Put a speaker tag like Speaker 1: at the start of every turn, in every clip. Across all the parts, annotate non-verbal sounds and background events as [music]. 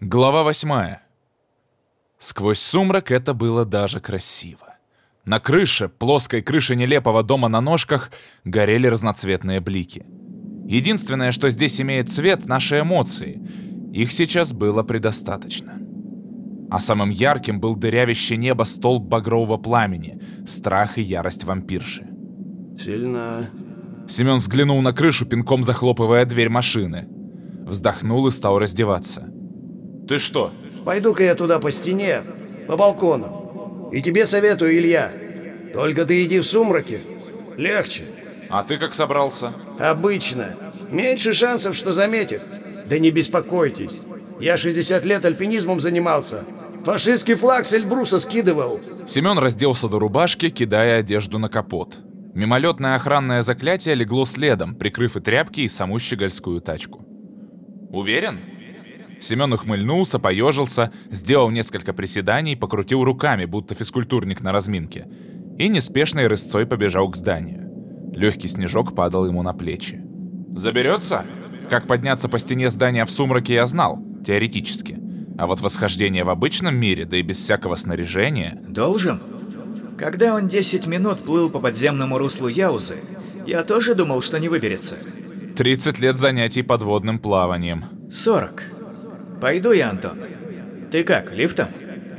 Speaker 1: Глава восьмая. Сквозь сумрак это было даже красиво. На крыше, плоской крыше нелепого дома на ножках, горели разноцветные блики. Единственное, что здесь имеет цвет — наши эмоции. Их сейчас было предостаточно. А самым ярким был дырявящее небо столб багрового пламени, страх и ярость вампирши.
Speaker 2: Сильно.
Speaker 1: Семен взглянул на крышу, пинком захлопывая дверь машины. Вздохнул и стал раздеваться. «Ты что?»
Speaker 2: Пойду-ка я туда по стене, по балкону. И тебе советую, Илья. Только ты иди в сумраке. Легче.
Speaker 1: «А ты как собрался?»
Speaker 2: Обычно. Меньше шансов, что заметит. Да не беспокойтесь. Я 60 лет альпинизмом занимался. Фашистский флаг с Эльбруса скидывал.
Speaker 1: Семен разделся до рубашки, кидая одежду на капот. Мимолетное охранное заклятие легло следом, прикрыв и тряпки, и саму щегольскую тачку. «Уверен?» Семен ухмыльнулся, поежился, сделал несколько приседаний, покрутил руками, будто физкультурник на разминке, и неспешной рысцой побежал к зданию. Легкий снежок падал ему на плечи. «Заберется?» Как подняться по стене здания в сумраке я знал, теоретически. А вот восхождение в обычном мире, да и без всякого снаряжения...
Speaker 3: Должен? Когда он 10 минут плыл по подземному руслу Яузы, я тоже думал, что не выберется.
Speaker 1: 30 лет занятий подводным плаванием.
Speaker 3: 40. Пойду я, Антон. Ты как, лифтом?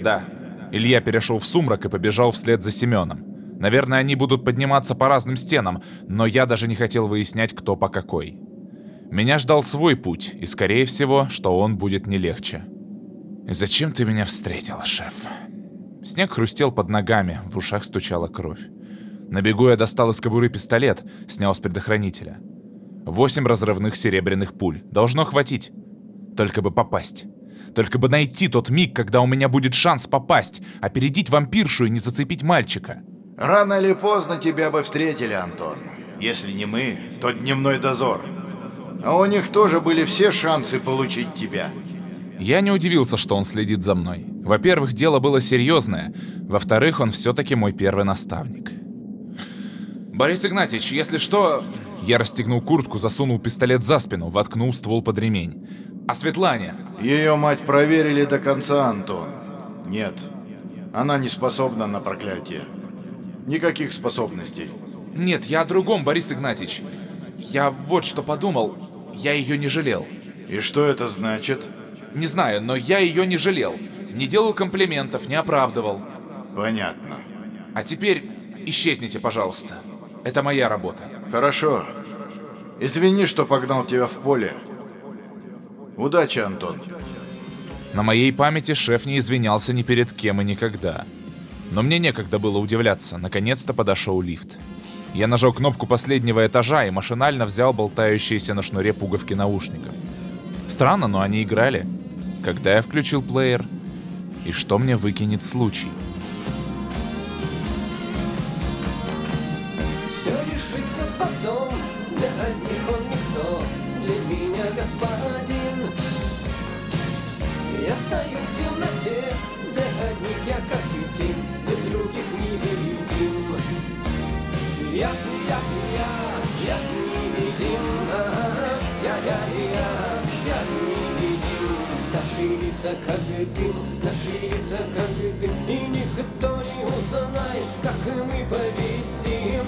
Speaker 1: Да. Илья перешел в сумрак и побежал вслед за Семеном. Наверное, они будут подниматься по разным стенам, но я даже не хотел выяснять, кто по какой. Меня ждал свой путь, и, скорее всего, что он будет не легче. «Зачем ты меня встретил, шеф?» Снег хрустел под ногами, в ушах стучала кровь. На бегу я достал из кобуры пистолет, снял с предохранителя. Восемь разрывных серебряных пуль. Должно хватить. Только бы попасть. Только бы найти тот миг, когда у меня будет шанс попасть, опередить вампиршу и не зацепить мальчика.
Speaker 4: Рано или поздно тебя бы встретили, Антон. Если не мы, то дневной дозор. А у них тоже были все шансы получить тебя.
Speaker 1: Я не удивился, что он следит за мной. Во-первых, дело было серьезное. Во-вторых, он все-таки мой первый наставник. «Борис Игнатьевич, если что...» Я расстегнул куртку, засунул пистолет за спину, воткнул ствол под ремень. «А Светлане?»
Speaker 4: Ее мать проверили до конца, Антон. Нет, она не способна на проклятие. Никаких способностей.
Speaker 1: «Нет, я о другом, Борис Игнатьевич. Я вот что подумал. Я ее не жалел.
Speaker 4: И что это значит?
Speaker 1: Не знаю, но я ее не жалел. Не делал комплиментов, не оправдывал.
Speaker 4: Понятно.
Speaker 1: А теперь исчезните, пожалуйста. Это моя работа.
Speaker 4: Хорошо. Извини, что погнал тебя в поле. Удачи, Антон.
Speaker 1: На моей памяти шеф не извинялся ни перед кем и никогда. Но мне некогда было удивляться. Наконец-то подошел лифт. Я нажал кнопку последнего этажа и машинально взял болтающиеся на шнуре пуговки наушников. Странно, но они играли. Когда я включил плеер? И что мне выкинет случай?
Speaker 5: Лица как дым, лица как дым, и никто не узнает, как мы победим.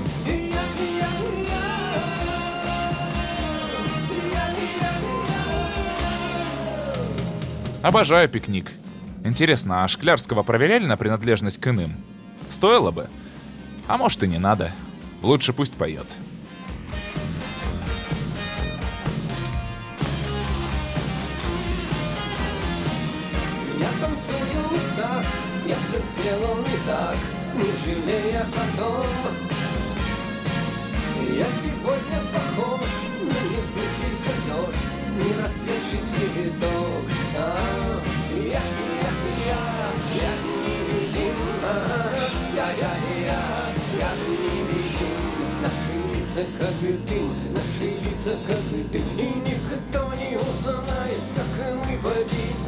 Speaker 1: Обожаю пикник. Интересно, а Шклярского проверяли на принадлежность к иным? Стоило бы. А может и не надо. Лучше пусть поет.
Speaker 5: Сделал не так, не жалея о том. Я сегодня похож на не сбывшийся дождь, не расцветший цветок. А, я, я, я, я невидим, я, я, я, я невидим. Наши лица как и дым, наши лица как и дым, и никто не узнает, как мы победим.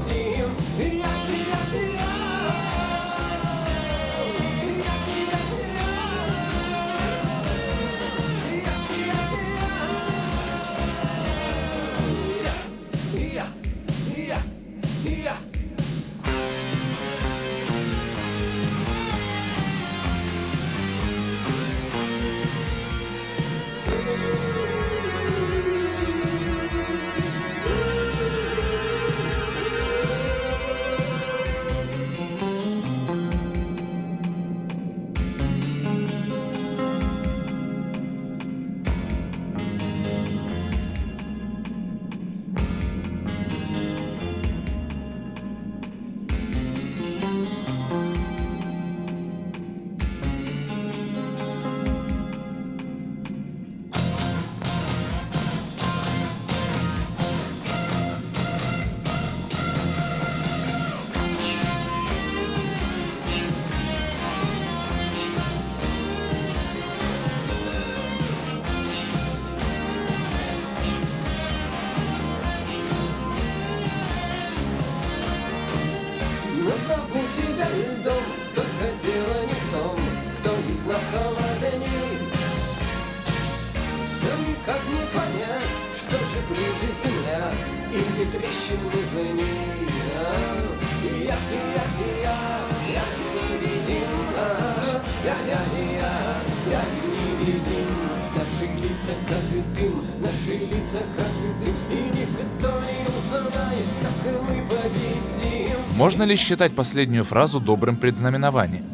Speaker 1: Можно ли считать последнюю фразу добрым предзнаменованием?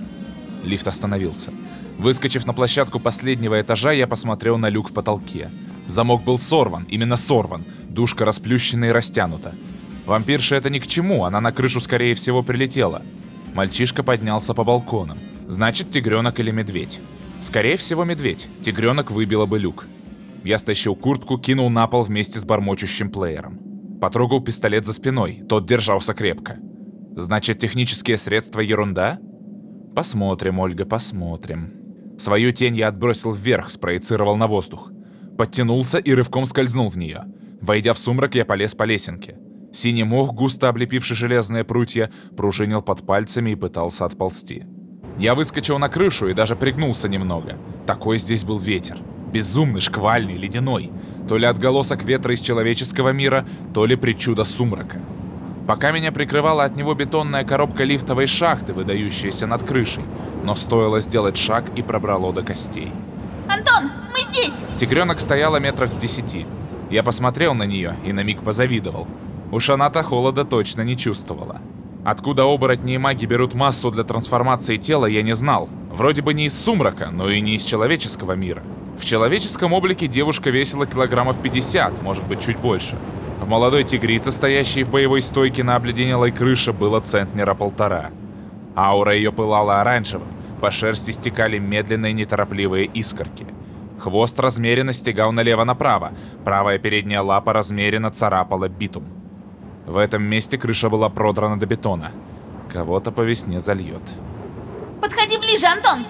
Speaker 1: Лифт остановился. Выскочив на площадку последнего этажа, я посмотрел на люк в потолке. Замок был сорван, именно сорван. Душка расплющена и растянута. Вампирша это ни к чему, она на крышу скорее всего прилетела. Мальчишка поднялся по балконам. Значит, тигренок или медведь. Скорее всего, медведь. Тигренок выбила бы люк. Я стащил куртку, кинул на пол вместе с бормочущим плеером. Потрогал пистолет за спиной, тот держался крепко. Значит, технические средства ерунда? Посмотрим, Ольга, посмотрим. Свою тень я отбросил вверх, спроецировал на воздух. Подтянулся и рывком скользнул в нее. Войдя в сумрак, я полез по лесенке. Синий мох, густо облепивший железные прутья, пружинил под пальцами и пытался отползти. Я выскочил на крышу и даже пригнулся немного. Такой здесь был ветер. Безумный, шквальный, ледяной. То ли отголосок ветра из человеческого мира, то ли причуда сумрака. Пока меня прикрывала от него бетонная коробка лифтовой шахты, выдающаяся над крышей. Но стоило сделать шаг и пробрало до костей.
Speaker 6: Антон, мы здесь!
Speaker 1: Тигренок стояла метрах в десяти. Я посмотрел на нее и на миг позавидовал. Уж она-то холода точно не чувствовала. Откуда оборотни и маги берут массу для трансформации тела, я не знал. Вроде бы не из сумрака, но и не из человеческого мира. В человеческом облике девушка весила килограммов 50, может быть чуть больше. В молодой тигрице, стоящей в боевой стойке на обледенелой крыше, было центнера полтора. Аура ее пылала оранжевым, по шерсти стекали медленные неторопливые искорки. Хвост размеренно стегал налево-направо, правая передняя лапа размеренно царапала битум. В этом месте крыша была продрана до бетона. Кого-то по весне зальет.
Speaker 6: Подходи ближе, Антон!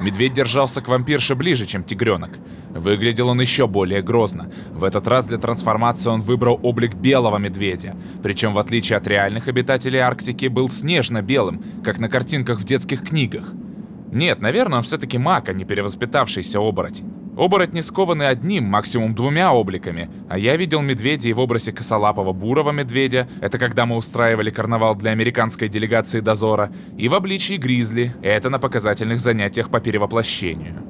Speaker 1: Медведь держался к вампирше ближе, чем тигренок. Выглядел он еще более грозно. В этот раз для трансформации он выбрал облик белого медведя. Причем, в отличие от реальных обитателей Арктики, был снежно-белым, как на картинках в детских книгах. Нет, наверное, он все-таки маг, а не перевоспитавшийся оборотень. Оборотни скованы одним, максимум двумя обликами, а я видел медведя и в образе косолапого бурого медведя, это когда мы устраивали карнавал для американской делегации дозора, и в обличии гризли, это на показательных занятиях по перевоплощению.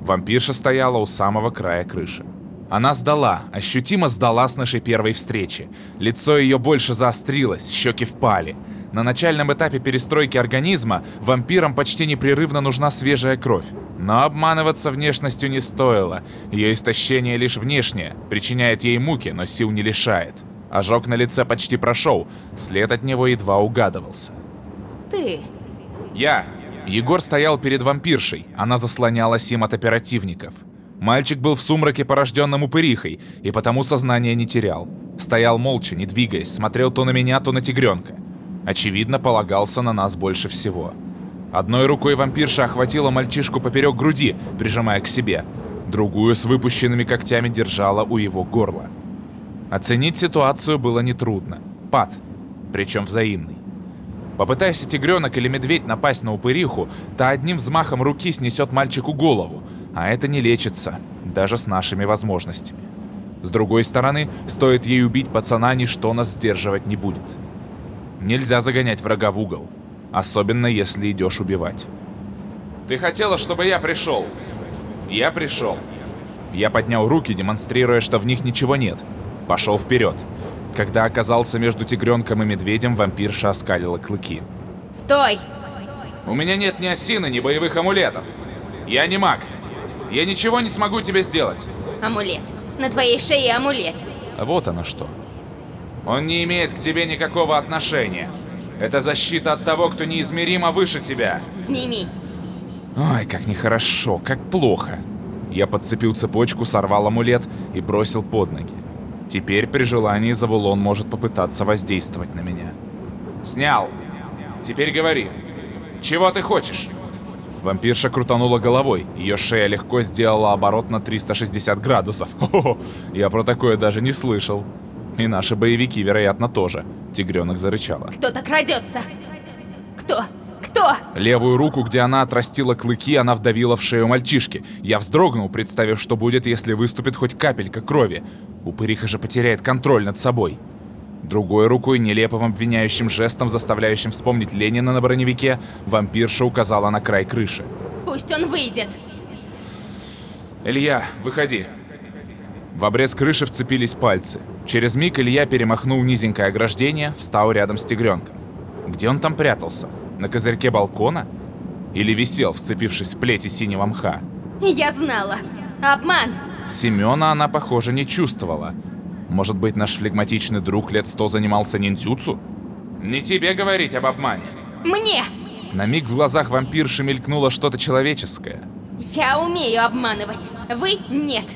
Speaker 1: Вампирша стояла у самого края крыши. Она сдала, ощутимо сдала с нашей первой встречи. Лицо ее больше заострилось, щеки впали. На начальном этапе перестройки организма вампирам почти непрерывно нужна свежая кровь. Но обманываться внешностью не стоило. Ее истощение лишь внешнее, причиняет ей муки, но сил не лишает. Ожог на лице почти прошел, след от него едва угадывался.
Speaker 6: Ты.
Speaker 1: Я. Егор стоял перед вампиршей, она заслонялась им от оперативников. Мальчик был в сумраке, порожденном упырихой, и потому сознание не терял. Стоял молча, не двигаясь, смотрел то на меня, то на тигренка. Очевидно, полагался на нас больше всего. Одной рукой вампирша охватила мальчишку поперек груди, прижимая к себе. Другую с выпущенными когтями держала у его горла. Оценить ситуацию было нетрудно. Пад. Причем взаимный. Попытайся тигренок или медведь напасть на упыриху, та одним взмахом руки снесет мальчику голову. А это не лечится, даже с нашими возможностями. С другой стороны, стоит ей убить пацана, ничто нас сдерживать не будет. Нельзя загонять врага в угол. Особенно, если идешь убивать. Ты хотела, чтобы я пришел? Я пришел. Я поднял руки, демонстрируя, что в них ничего нет. Пошел вперед. Когда оказался между тигренком и медведем, вампирша оскалила клыки.
Speaker 6: Стой!
Speaker 1: У меня нет ни осины, ни боевых амулетов. Я не маг. Я ничего не смогу тебе сделать.
Speaker 6: Амулет. На твоей шее амулет.
Speaker 1: А вот оно что. Он не имеет к тебе никакого отношения. Это защита от того, кто неизмеримо выше тебя.
Speaker 6: Сними.
Speaker 1: Ой, как нехорошо, как плохо. Я подцепил цепочку, сорвал амулет и бросил под ноги. Теперь при желании Завулон может попытаться воздействовать на меня. Снял. Теперь говори. Чего ты хочешь? Вампирша крутанула головой. Ее шея легко сделала оборот на 360 градусов. [laughs] Хо-хо, я про такое даже не слышал. И наши боевики, вероятно, тоже. Тигренок зарычала.
Speaker 6: Кто-то крадется. Кто? Кто?
Speaker 1: Левую руку, где она отрастила клыки, она вдавила в шею мальчишки. Я вздрогнул, представив, что будет, если выступит хоть капелька крови. Упыриха же потеряет контроль над собой. Другой рукой, нелепым обвиняющим жестом, заставляющим вспомнить Ленина на броневике, вампирша указала на край крыши.
Speaker 6: Пусть он выйдет.
Speaker 1: «Илья, выходи!» В обрез крыши вцепились пальцы. Через миг Илья перемахнул низенькое ограждение, встал рядом с тигренком. Где он там прятался? На козырьке балкона? Или висел, вцепившись в плети синего мха?
Speaker 6: Я знала. Обман.
Speaker 1: Семена она, похоже, не чувствовала. Может быть, наш флегматичный друг лет сто занимался ниндзюцу? Не тебе говорить об обмане.
Speaker 6: Мне.
Speaker 1: На миг в глазах вампирши мелькнуло что-то человеческое.
Speaker 6: Я умею обманывать. Вы нет.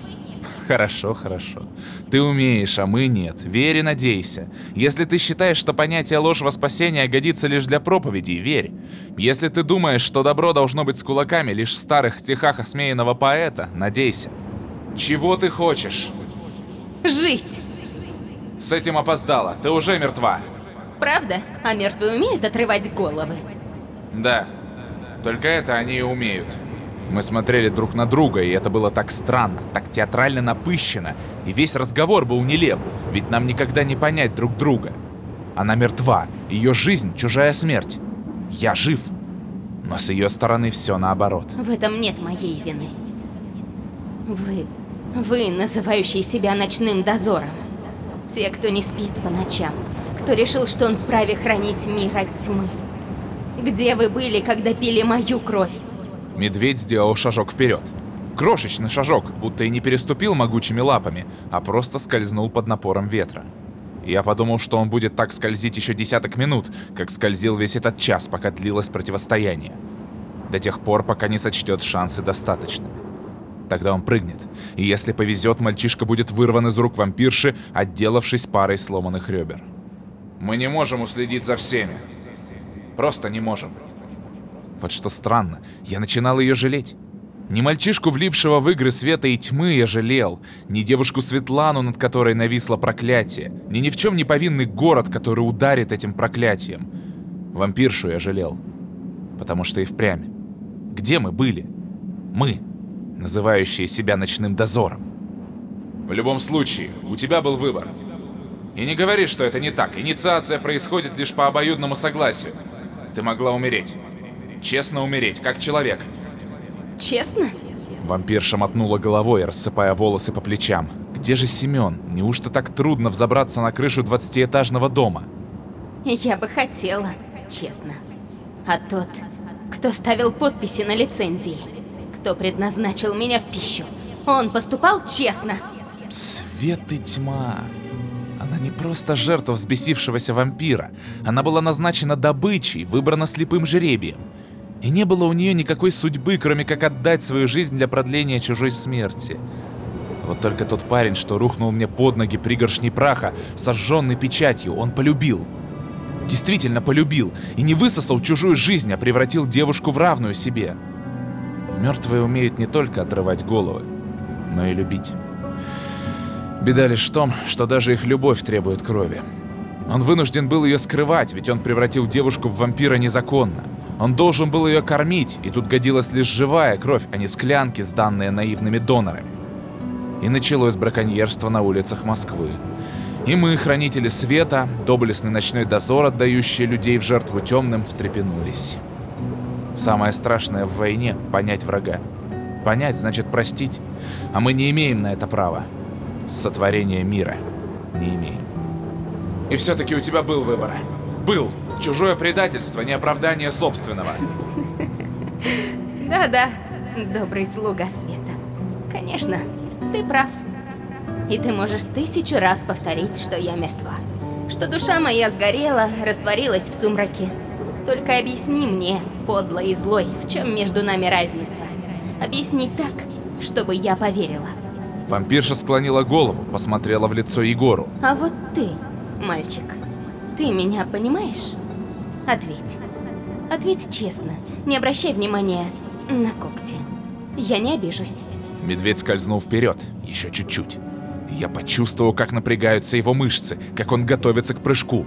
Speaker 1: Хорошо, хорошо. Ты умеешь, а мы нет. Верь и надейся. Если ты считаешь, что понятие ложь во спасение годится лишь для проповедей, верь. Если ты думаешь, что добро должно быть с кулаками лишь в старых стихах осмеянного поэта, надейся. Чего ты хочешь?
Speaker 6: Жить.
Speaker 1: С этим опоздала. Ты уже мертва.
Speaker 6: Правда? А мертвые умеют отрывать головы.
Speaker 1: Да. Только это они и умеют. Мы смотрели друг на друга, и это было так странно, так театрально напыщено, и весь разговор был нелеп, ведь нам никогда не понять друг друга. Она мертва, ее жизнь — чужая смерть. Я жив. Но с ее стороны все наоборот.
Speaker 6: В этом нет моей вины. Вы... Вы, называющие себя ночным дозором. Те, кто не спит по ночам. Кто решил, что он вправе хранить мир от тьмы. Где вы были, когда пили мою кровь?
Speaker 1: Медведь сделал шажок вперед. Крошечный шажок, будто и не переступил могучими лапами, а просто скользнул под напором ветра. Я подумал, что он будет так скользить еще десяток минут, как скользил весь этот час, пока длилось противостояние. До тех пор, пока не сочтет шансы достаточными. Тогда он прыгнет, и если повезет, мальчишка будет вырван из рук вампирши, отделавшись парой сломанных ребер. Мы не можем уследить за всеми. Просто не можем. Вот что странно, я начинал ее жалеть. Не мальчишку, влипшего в игры света и тьмы, я жалел, не девушку Светлану, над которой нависло проклятие, ни ни в чем не повинный город, который ударит этим проклятием. Вампиршу я жалел. Потому что и впрямь. Где мы были? Мы, называющие себя ночным дозором. В любом случае, у тебя был выбор. И не говори, что это не так. Инициация происходит лишь по обоюдному согласию. Ты могла умереть. Честно умереть, как человек.
Speaker 6: Честно?
Speaker 1: Вампирша мотнула головой, рассыпая волосы по плечам. Где же Семен? Неужто так трудно взобраться на крышу двадцатиэтажного дома?
Speaker 6: Я бы хотела, честно. А тот, кто ставил подписи на лицензии, кто предназначил меня в пищу, он поступал честно.
Speaker 1: Свет и тьма. Она не просто жертва взбесившегося вампира. Она была назначена добычей, выбрана слепым жеребием. И не было у нее никакой судьбы, кроме как отдать свою жизнь для продления чужой смерти. Вот только тот парень, что рухнул мне под ноги пригоршней праха, сожженный печатью, он полюбил. Действительно полюбил. И не высосал чужую жизнь, а превратил девушку в равную себе. Мертвые умеют не только отрывать головы, но и любить. Беда лишь в том, что даже их любовь требует крови. Он вынужден был ее скрывать, ведь он превратил девушку в вампира незаконно. Он должен был ее кормить, и тут годилась лишь живая кровь, а не склянки, сданные наивными донорами. И началось браконьерство на улицах Москвы. И мы, хранители света, доблестный ночной дозор, отдающий людей в жертву темным, встрепенулись. Самое страшное в войне — понять врага. Понять значит простить, а мы не имеем на это права. Сотворение мира не имеем. И все-таки у тебя был выбор. Был. Чужое предательство, не оправдание собственного.
Speaker 6: Да-да, добрый слуга света. Конечно, ты прав. И ты можешь тысячу раз повторить, что я мертва. Что душа моя сгорела, растворилась в сумраке. Только объясни мне, подлой и злой, в чем между нами разница. Объясни так, чтобы я поверила.
Speaker 1: Вампирша склонила голову, посмотрела в лицо Егору.
Speaker 6: А вот ты, мальчик, ты меня понимаешь? Ответь. Ответь честно, не обращай внимания на когти. Я не обижусь.
Speaker 1: Медведь скользнул вперед, еще чуть-чуть. Я почувствовал, как напрягаются его мышцы, как он готовится к прыжку.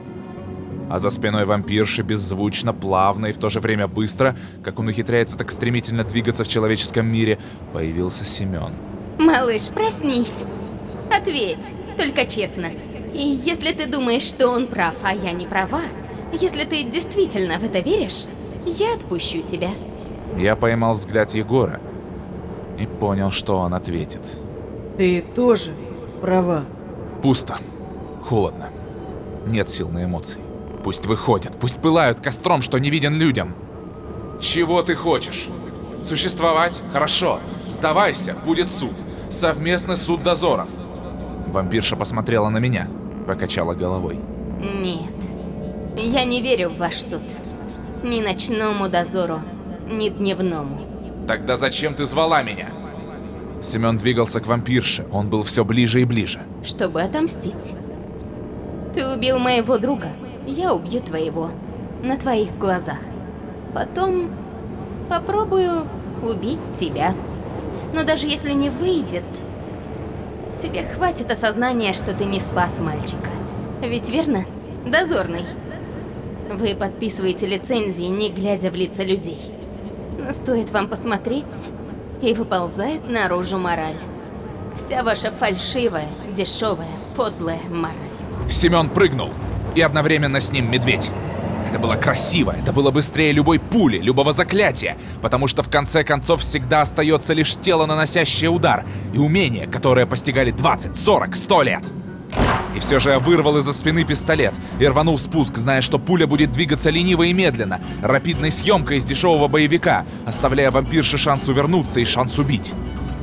Speaker 1: А за спиной вампирши беззвучно, плавно и в то же время быстро, как он ухитряется так стремительно двигаться в человеческом мире, появился Семен.
Speaker 6: Малыш, проснись. Ответь, только честно. И если ты думаешь, что он прав, а я не права, если ты действительно в это веришь, я отпущу тебя.
Speaker 1: Я поймал взгляд Егора и понял, что он ответит.
Speaker 7: Ты тоже права.
Speaker 1: Пусто. Холодно. Нет сил на эмоции. Пусть выходят, пусть пылают костром, что не виден людям. Чего ты хочешь? Существовать? Хорошо. Сдавайся, будет суд. Совместный суд дозоров. Вампирша посмотрела на меня, покачала головой.
Speaker 6: Нет, я не верю в ваш суд. Ни ночному дозору, ни дневному.
Speaker 1: Тогда зачем ты звала меня? Семен двигался к вампирше, он был все ближе и ближе.
Speaker 6: Чтобы отомстить. Ты убил моего друга, я убью твоего. На твоих глазах. Потом попробую убить тебя. Но даже если не выйдет, тебе хватит осознания, что ты не спас мальчика. Ведь верно? Дозорный. Вы подписываете лицензии, не глядя в лица людей. Но стоит вам посмотреть, и выползает наружу мораль. Вся ваша фальшивая, дешевая, подлая мораль.
Speaker 1: Семен прыгнул, и одновременно с ним медведь. Это было красиво, это было быстрее любой пули, любого заклятия, потому что в конце концов всегда остается лишь тело, наносящее удар, и умения, которые постигали 20, 40, 100 лет. И все же я вырвал из-за спины пистолет и рванул спуск, зная, что пуля будет двигаться лениво и медленно, рапидной съемкой из дешевого боевика, оставляя вампирше шанс увернуться и шанс убить.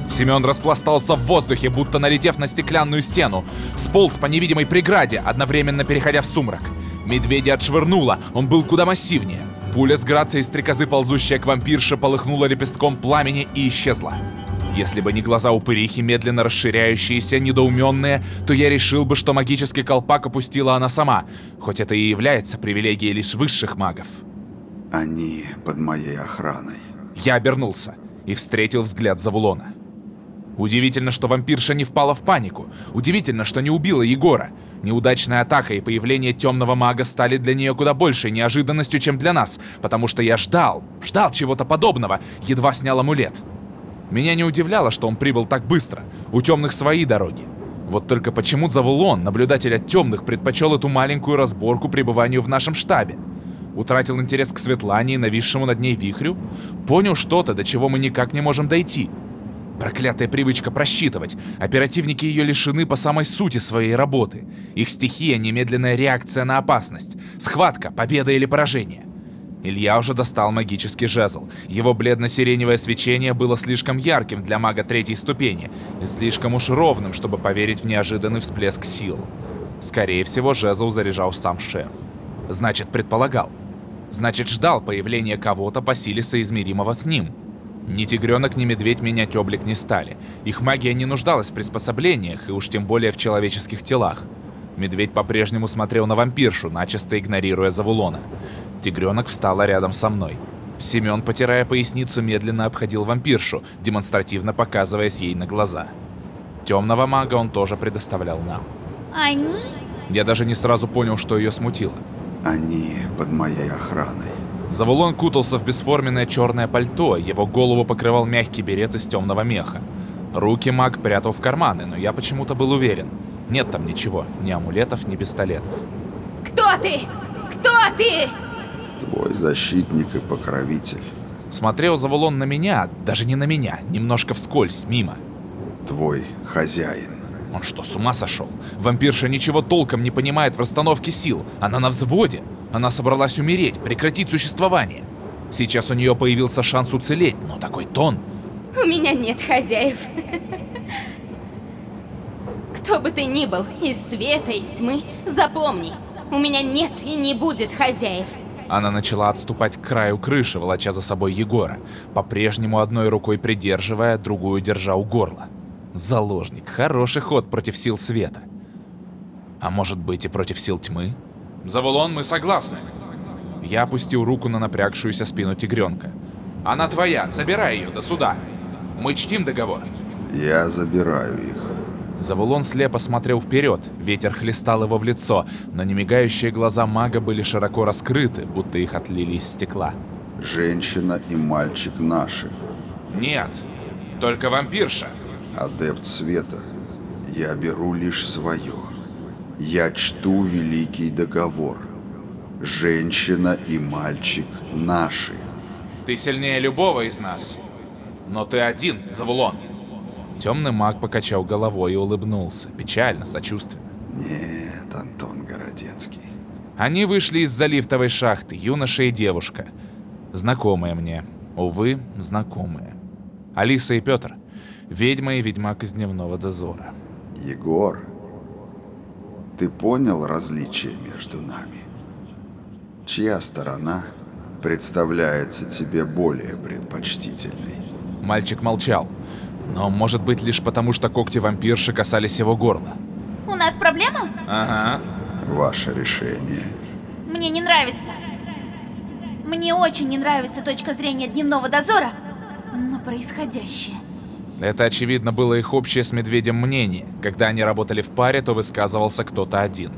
Speaker 1: Семен распластался в воздухе, будто налетев на стеклянную стену, сполз по невидимой преграде, одновременно переходя в сумрак. Медведя отшвырнуло, он был куда массивнее. Пуля с грацией стрекозы, ползущая к вампирше, полыхнула лепестком пламени и исчезла. Если бы не глаза упырихи, медленно расширяющиеся, недоуменные, то я решил бы, что магический колпак опустила она сама, хоть это и является привилегией лишь высших магов.
Speaker 8: Они под моей охраной.
Speaker 1: Я обернулся и встретил взгляд Завулона. Удивительно, что вампирша не впала в панику. Удивительно, что не убила Егора. Неудачная атака и появление темного мага стали для нее куда большей неожиданностью, чем для нас, потому что я ждал, ждал чего-то подобного, едва снял амулет. Меня не удивляло, что он прибыл так быстро. У темных свои дороги. Вот только почему Завулон, наблюдатель от темных, предпочел эту маленькую разборку пребыванию в нашем штабе? Утратил интерес к Светлане и нависшему над ней вихрю? Понял что-то, до чего мы никак не можем дойти? Проклятая привычка просчитывать. Оперативники ее лишены по самой сути своей работы. Их стихия — немедленная реакция на опасность. Схватка, победа или поражение. Илья уже достал магический жезл. Его бледно-сиреневое свечение было слишком ярким для мага третьей ступени и слишком уж ровным, чтобы поверить в неожиданный всплеск сил. Скорее всего, жезл заряжал сам шеф. Значит, предполагал. Значит, ждал появления кого-то по силе соизмеримого с ним. Ни тигренок, ни медведь менять облик не стали. Их магия не нуждалась в приспособлениях, и уж тем более в человеческих телах. Медведь по-прежнему смотрел на вампиршу, начисто игнорируя Завулона. Тигренок встала рядом со мной. Семен, потирая поясницу, медленно обходил вампиршу, демонстративно показываясь ей на глаза. Темного мага он тоже предоставлял нам.
Speaker 9: Они?
Speaker 1: Я даже не сразу понял, что ее смутило.
Speaker 8: Они под моей охраной.
Speaker 1: Завулон кутался в бесформенное черное пальто, его голову покрывал мягкий берет из темного меха. Руки маг прятал в карманы, но я почему-то был уверен. Нет там ничего, ни амулетов, ни пистолетов.
Speaker 6: Кто ты? Кто ты?
Speaker 8: Твой защитник и покровитель.
Speaker 1: Смотрел Завулон на меня, даже не на меня, немножко вскользь, мимо.
Speaker 8: Твой хозяин.
Speaker 1: Он что, с ума сошел? Вампирша ничего толком не понимает в расстановке сил. Она на взводе. Она собралась умереть, прекратить существование. Сейчас у нее появился шанс уцелеть, но такой тон.
Speaker 6: У меня нет хозяев. Кто бы ты ни был, из света, из тьмы, запомни, у меня нет и не будет хозяев.
Speaker 1: Она начала отступать к краю крыши, волоча за собой Егора, по-прежнему одной рукой придерживая, другую держа у горла. Заложник. Хороший ход против сил света. А может быть и против сил тьмы? Завулон, мы согласны. Я опустил руку на напрягшуюся спину тигренка. Она твоя, забирай ее до суда. Мы чтим договор.
Speaker 8: Я забираю их.
Speaker 1: Завулон слепо смотрел вперед, ветер хлестал его в лицо, но немигающие глаза мага были широко раскрыты, будто их отлили из стекла.
Speaker 8: Женщина и мальчик наши.
Speaker 1: Нет, только вампирша.
Speaker 8: Адепт света. Я беру лишь свое. Я чту великий договор. Женщина и мальчик наши.
Speaker 1: Ты сильнее любого из нас. Но ты один, Завулон. Темный маг покачал головой и улыбнулся, печально, сочувственно.
Speaker 8: Нет, Антон Городецкий.
Speaker 1: Они вышли из-за лифтовой шахты, юноша и девушка. Знакомые мне. Увы, знакомые. Алиса и Петр. Ведьма и ведьмак из дневного дозора.
Speaker 8: Егор, ты понял различие между нами? Чья сторона представляется тебе более предпочтительной?
Speaker 1: Мальчик молчал. Но может быть лишь потому, что когти вампирши касались его горла.
Speaker 9: У нас проблема?
Speaker 1: Ага.
Speaker 8: Ваше решение.
Speaker 9: Мне не нравится. Мне очень не нравится точка зрения дневного дозора, но происходящее.
Speaker 1: Это, очевидно, было их общее с Медведем мнение. Когда они работали в паре, то высказывался кто-то один.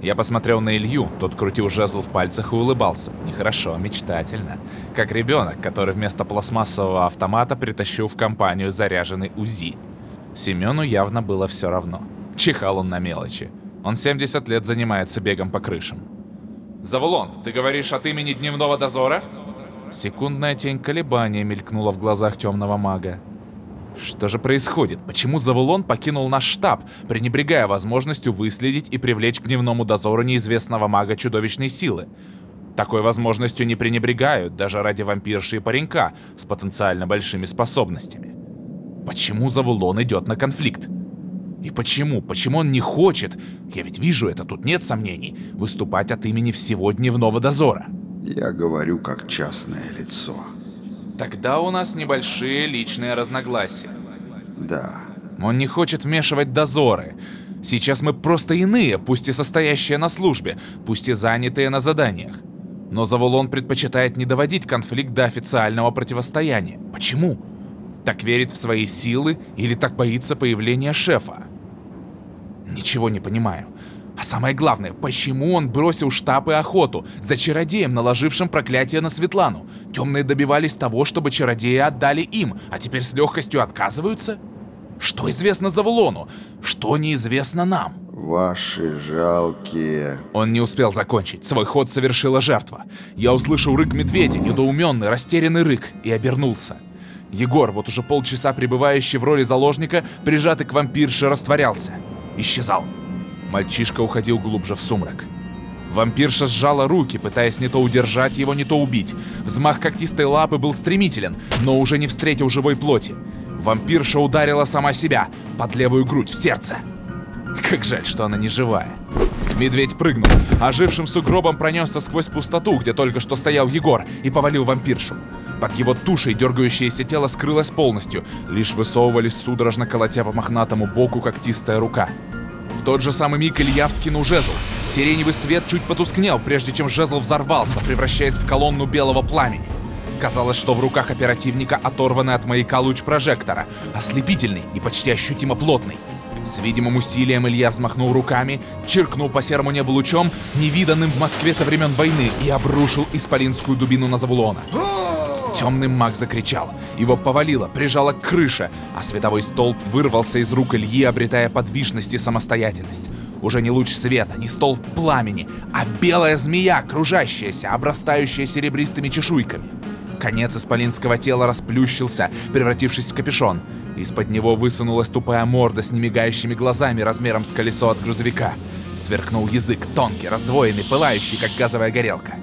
Speaker 1: Я посмотрел на Илью, тот крутил жезл в пальцах и улыбался. Нехорошо, мечтательно. Как ребенок, который вместо пластмассового автомата притащил в компанию заряженный УЗИ. Семену явно было все равно. Чихал он на мелочи. Он 70 лет занимается бегом по крышам. «Завулон, ты говоришь от имени дневного дозора?» Секундная тень колебания мелькнула в глазах темного мага. Что же происходит? Почему Завулон покинул наш штаб, пренебрегая возможностью выследить и привлечь к дневному дозору неизвестного мага чудовищной силы? Такой возможностью не пренебрегают даже ради вампирши и паренька с потенциально большими способностями. Почему Завулон идет на конфликт? И почему? Почему он не хочет, я ведь вижу это, тут нет сомнений, выступать от имени всего дневного дозора?
Speaker 8: Я говорю как частное лицо.
Speaker 1: Тогда у нас небольшие личные разногласия.
Speaker 8: Да.
Speaker 1: Он не хочет вмешивать дозоры. Сейчас мы просто иные, пусть и состоящие на службе, пусть и занятые на заданиях. Но Завулон предпочитает не доводить конфликт до официального противостояния. Почему? Так верит в свои силы или так боится появления шефа? Ничего не понимаю. А самое главное, почему он бросил штаб и охоту за чародеем, наложившим проклятие на Светлану? Темные добивались того, чтобы чародеи отдали им, а теперь с легкостью отказываются? Что известно Завулону? Что неизвестно нам?
Speaker 8: Ваши жалкие...
Speaker 1: Он не успел закончить. Свой ход совершила жертва. Я услышал рык медведя, недоуменный, растерянный рык, и обернулся. Егор, вот уже полчаса пребывающий в роли заложника, прижатый к вампирше, растворялся. Исчезал. Мальчишка уходил глубже в сумрак. Вампирша сжала руки, пытаясь не то удержать его, не то убить. Взмах когтистой лапы был стремителен, но уже не встретил живой плоти. Вампирша ударила сама себя, под левую грудь, в сердце. Как жаль, что она не живая. Медведь прыгнул, ожившим сугробом пронесся сквозь пустоту, где только что стоял Егор, и повалил вампиршу. Под его тушей дергающееся тело скрылось полностью, лишь высовывались судорожно колотя по мохнатому боку когтистая рука. В тот же самый миг Илья вскинул жезл. Сиреневый свет чуть потускнел, прежде чем жезл взорвался, превращаясь в колонну белого пламени. Казалось, что в руках оперативника оторванный от маяка луч прожектора, ослепительный и почти ощутимо плотный. С видимым усилием Илья взмахнул руками, чиркнул по серому небу лучом, невиданным в Москве со времен войны, и обрушил исполинскую дубину на Завулона. Темный маг закричал. Его повалило, прижало к крыше, а световой столб вырвался из рук Ильи, обретая подвижность и самостоятельность. Уже не луч света, не столб пламени, а белая змея, кружащаяся, обрастающая серебристыми чешуйками. Конец исполинского тела расплющился, превратившись в капюшон. Из-под него высунулась тупая морда с немигающими глазами размером с колесо от грузовика. Сверкнул язык, тонкий, раздвоенный, пылающий, как газовая горелка.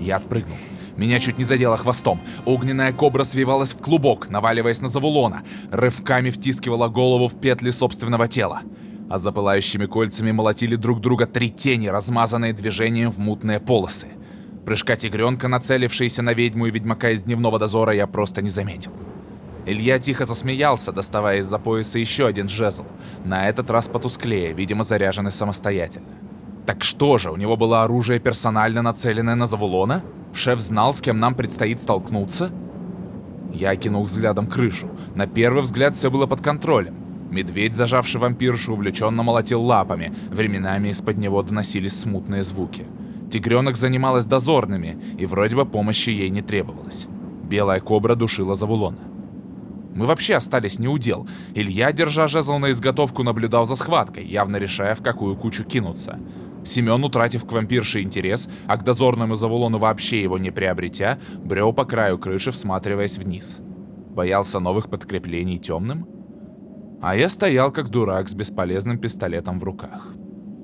Speaker 1: Я отпрыгнул. Меня чуть не задело хвостом. Огненная кобра свивалась в клубок, наваливаясь на Завулона. Рывками втискивала голову в петли собственного тела. А за пылающими кольцами молотили друг друга три тени, размазанные движением в мутные полосы. Прыжка тигренка, нацелившаяся на ведьму и ведьмака из дневного дозора, я просто не заметил. Илья тихо засмеялся, доставая из-за пояса еще один жезл. На этот раз потусклее, видимо, заряженный самостоятельно. Так что же, у него было оружие персонально нацеленное на Завулона? Шеф знал, с кем нам предстоит столкнуться? Я кинул взглядом крышу. На первый взгляд все было под контролем. Медведь, зажавший вампиршу, увлеченно молотил лапами, временами из-под него доносились смутные звуки. Тигренок занималась дозорными, и вроде бы помощи ей не требовалось. Белая кобра душила Завулона. Мы вообще остались не у дел. Илья, держа жезл на изготовку, наблюдал за схваткой, явно решая, в какую кучу кинуться. Семен, утратив к вампирше интерес, а к дозорному Завулону вообще его не приобретя, брел по краю крыши, всматриваясь вниз. Боялся новых подкреплений темным? А я стоял как дурак с бесполезным пистолетом в руках.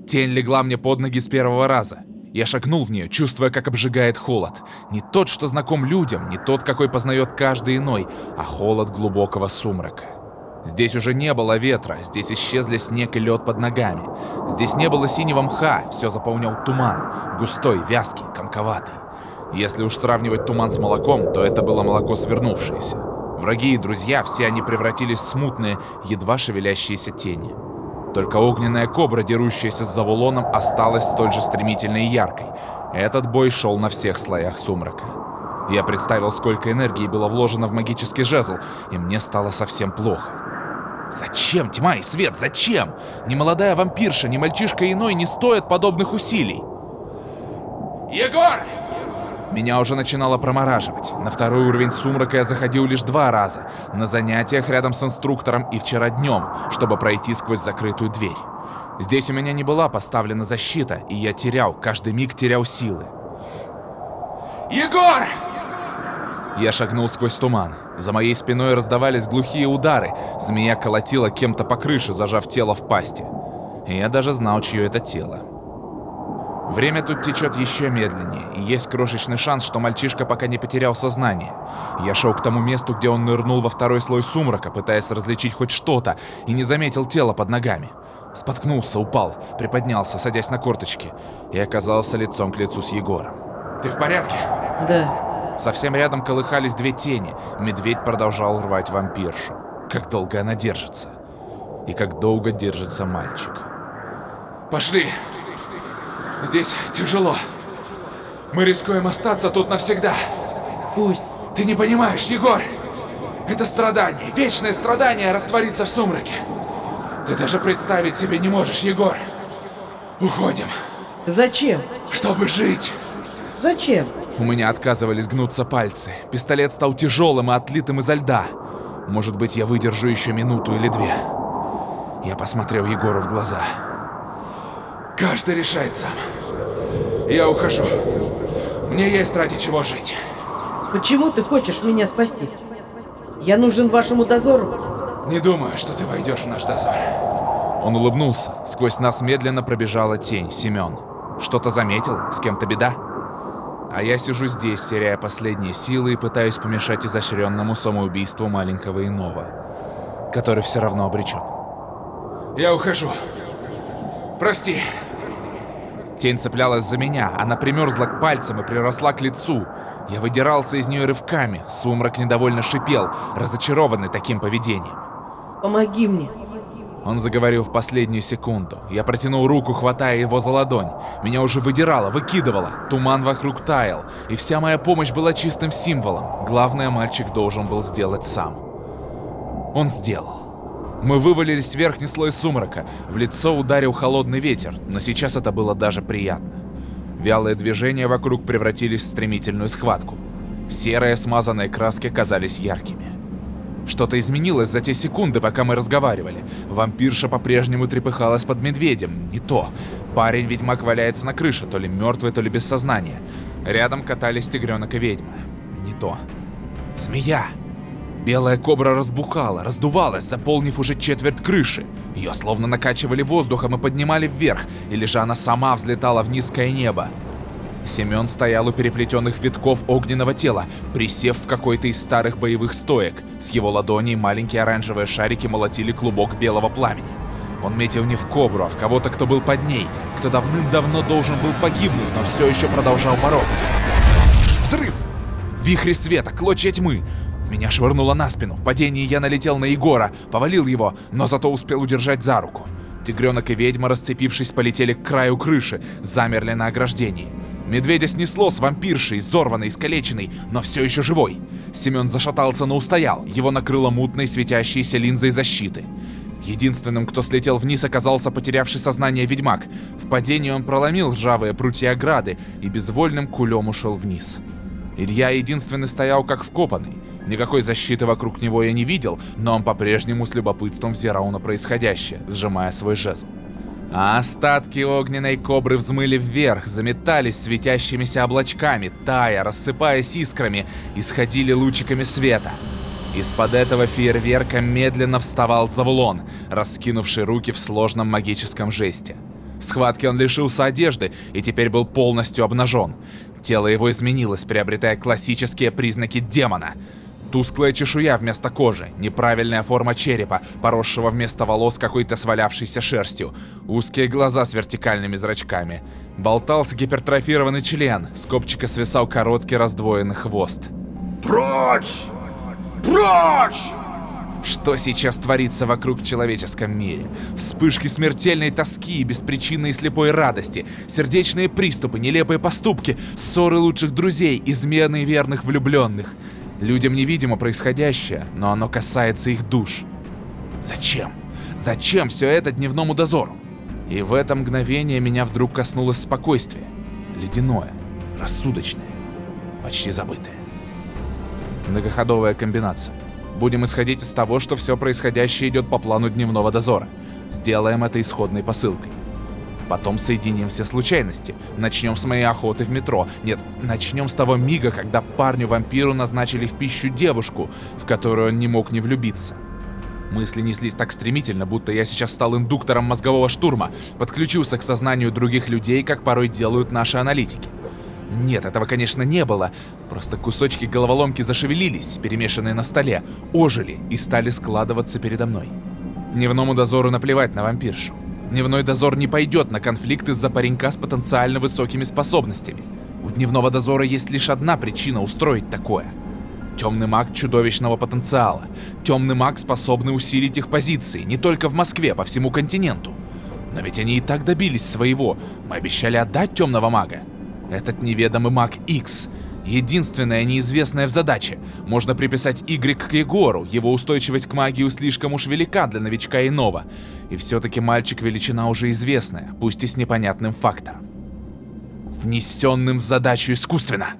Speaker 1: Тень легла мне под ноги с первого раза. Я шагнул в нее, чувствуя, как обжигает холод. Не тот, что знаком людям, не тот, какой познает каждый иной, а холод глубокого сумрака. Здесь уже не было ветра, здесь исчезли снег и лед под ногами. Здесь не было синего мха, все заполнял туман, густой, вязкий, комковатый. Если уж сравнивать туман с молоком, то это было молоко свернувшееся. Враги и друзья, все они превратились в смутные, едва шевелящиеся тени. Только огненная кобра, дерущаяся с Завулоном, осталась столь же стремительной и яркой. Этот бой шел на всех слоях сумрака. Я представил, сколько энергии было вложено в магический жезл, и мне стало совсем плохо. Зачем тьма и свет? Зачем? Ни молодая вампирша, ни мальчишка иной не стоят подобных усилий. Егор! Меня уже начинало промораживать. На второй уровень сумрака я заходил лишь два раза. На занятиях рядом с инструктором и вчера днем, чтобы пройти сквозь закрытую дверь. Здесь у меня не была поставлена защита, и я терял, каждый миг терял силы. Егор! Я шагнул сквозь туман. За моей спиной раздавались глухие удары. Змея колотила кем-то по крыше, зажав тело в пасти. Я даже знал, чье это тело. Время тут течет еще медленнее, и есть крошечный шанс, что мальчишка пока не потерял сознание. Я шел к тому месту, где он нырнул во второй слой сумрака, пытаясь различить хоть что-то, и не заметил тело под ногами. Споткнулся, упал, приподнялся, садясь на корточки, и оказался лицом к лицу с Егором. «Ты в порядке?»
Speaker 7: Да.
Speaker 1: Совсем рядом колыхались две тени. Медведь продолжал рвать вампиршу. Как долго она держится. И как долго держится мальчик. «Пошли!» Здесь тяжело. Мы рискуем остаться тут навсегда.
Speaker 7: Пусть.
Speaker 1: Ты не понимаешь, Егор. Это страдание, вечное страдание раствориться в сумраке. Ты даже представить себе не можешь, Егор. Уходим.
Speaker 7: Зачем?
Speaker 1: Чтобы жить.
Speaker 7: Зачем?
Speaker 1: У меня отказывались гнуться пальцы. Пистолет стал тяжелым и отлитым изо льда. Может быть, я выдержу еще минуту или две. Я посмотрел Егору в глаза. Каждый решает сам. Я ухожу. Мне есть ради чего жить.
Speaker 7: Почему ты хочешь меня спасти? Я нужен вашему дозору.
Speaker 1: Не думаю, что ты войдешь в наш дозор. Он улыбнулся. Сквозь нас медленно пробежала тень. Семен. Что-то заметил? С кем-то беда? А я сижу здесь, теряя последние силы и пытаюсь помешать изощренному самоубийству маленького иного, который все равно обречен. Я ухожу. Прости. Тень цеплялась за меня, она примерзла к пальцам и приросла к лицу. Я выдирался из нее рывками, сумрак недовольно шипел, разочарованный таким поведением.
Speaker 7: Помоги мне.
Speaker 1: Он заговорил в последнюю секунду. Я протянул руку, хватая его за ладонь. Меня уже выдирало, выкидывало. Туман вокруг таял, и вся моя помощь была чистым символом. Главное, мальчик должен был сделать сам. Он сделал. Мы вывалились в верхний слой сумрака. В лицо ударил холодный ветер, но сейчас это было даже приятно. Вялые движения вокруг превратились в стремительную схватку. Серые смазанные краски казались яркими. Что-то изменилось за те секунды, пока мы разговаривали. Вампирша по-прежнему трепыхалась под медведем. Не то. Парень-ведьмак валяется на крыше, то ли мертвый, то ли без сознания. Рядом катались тигренок и ведьма. Не то. Змея! Белая кобра разбухала, раздувалась, заполнив уже четверть крыши. Ее словно накачивали воздухом и поднимали вверх, или же она сама взлетала в низкое небо. Семен стоял у переплетенных витков огненного тела, присев в какой-то из старых боевых стоек. С его ладоней маленькие оранжевые шарики молотили клубок белого пламени. Он метил не в кобру, а в кого-то, кто был под ней, кто давным-давно должен был погибнуть, но все еще продолжал бороться. Взрыв! Вихри света, клочья тьмы. Меня швырнуло на спину. В падении я налетел на Егора, повалил его, но зато успел удержать за руку. Тигренок и ведьма, расцепившись, полетели к краю крыши, замерли на ограждении. Медведя снесло с вампиршей, изорванной, искалеченной, но все еще живой. Семен зашатался, но устоял. Его накрыло мутной светящейся линзой защиты. Единственным, кто слетел вниз, оказался потерявший сознание ведьмак. В падении он проломил ржавые прутья ограды и безвольным кулем ушел вниз. Илья единственный стоял как вкопанный. Никакой защиты вокруг него я не видел, но он по-прежнему с любопытством взирал на происходящее, сжимая свой жезл. А остатки огненной кобры взмыли вверх, заметались светящимися облачками, тая, рассыпаясь искрами, исходили лучиками света. Из-под этого фейерверка медленно вставал Завулон, раскинувший руки в сложном магическом жесте. В схватке он лишился одежды и теперь был полностью обнажен. Тело его изменилось, приобретая классические признаки демона. Тусклая чешуя вместо кожи, неправильная форма черепа, поросшего вместо волос какой-то свалявшейся шерстью, узкие глаза с вертикальными зрачками. Болтался гипертрофированный член, с копчика свисал короткий раздвоенный хвост.
Speaker 8: Прочь! Прочь!
Speaker 1: Что сейчас творится вокруг в человеческом мире? Вспышки смертельной тоски и беспричинной слепой радости, сердечные приступы, нелепые поступки, ссоры лучших друзей, измены верных влюбленных. Людям невидимо происходящее, но оно касается их душ. Зачем? Зачем все это дневному дозору? И в это мгновение меня вдруг коснулось спокойствие. Ледяное, рассудочное, почти забытое. Многоходовая комбинация. Будем исходить из того, что все происходящее идет по плану дневного дозора. Сделаем это исходной посылкой. Потом соединим все случайности. Начнем с моей охоты в метро. Нет, начнем с того мига, когда парню-вампиру назначили в пищу девушку, в которую он не мог не влюбиться. Мысли неслись так стремительно, будто я сейчас стал индуктором мозгового штурма, подключился к сознанию других людей, как порой делают наши аналитики. Нет, этого, конечно, не было. Просто кусочки головоломки зашевелились, перемешанные на столе, ожили и стали складываться передо мной. Дневному дозору наплевать на вампиршу. Дневной дозор не пойдет на конфликт из-за паренька с потенциально высокими способностями. У дневного дозора есть лишь одна причина устроить такое. Темный маг чудовищного потенциала. Темный маг, способный усилить их позиции, не только в Москве, по всему континенту. Но ведь они и так добились своего. Мы обещали отдать темного мага. Этот неведомый маг X. Единственная неизвестная в задаче. Можно приписать Y к Егору, его устойчивость к магии слишком уж велика для новичка иного. И все-таки мальчик величина уже известная, пусть и с непонятным фактором. Внесенным в задачу искусственно.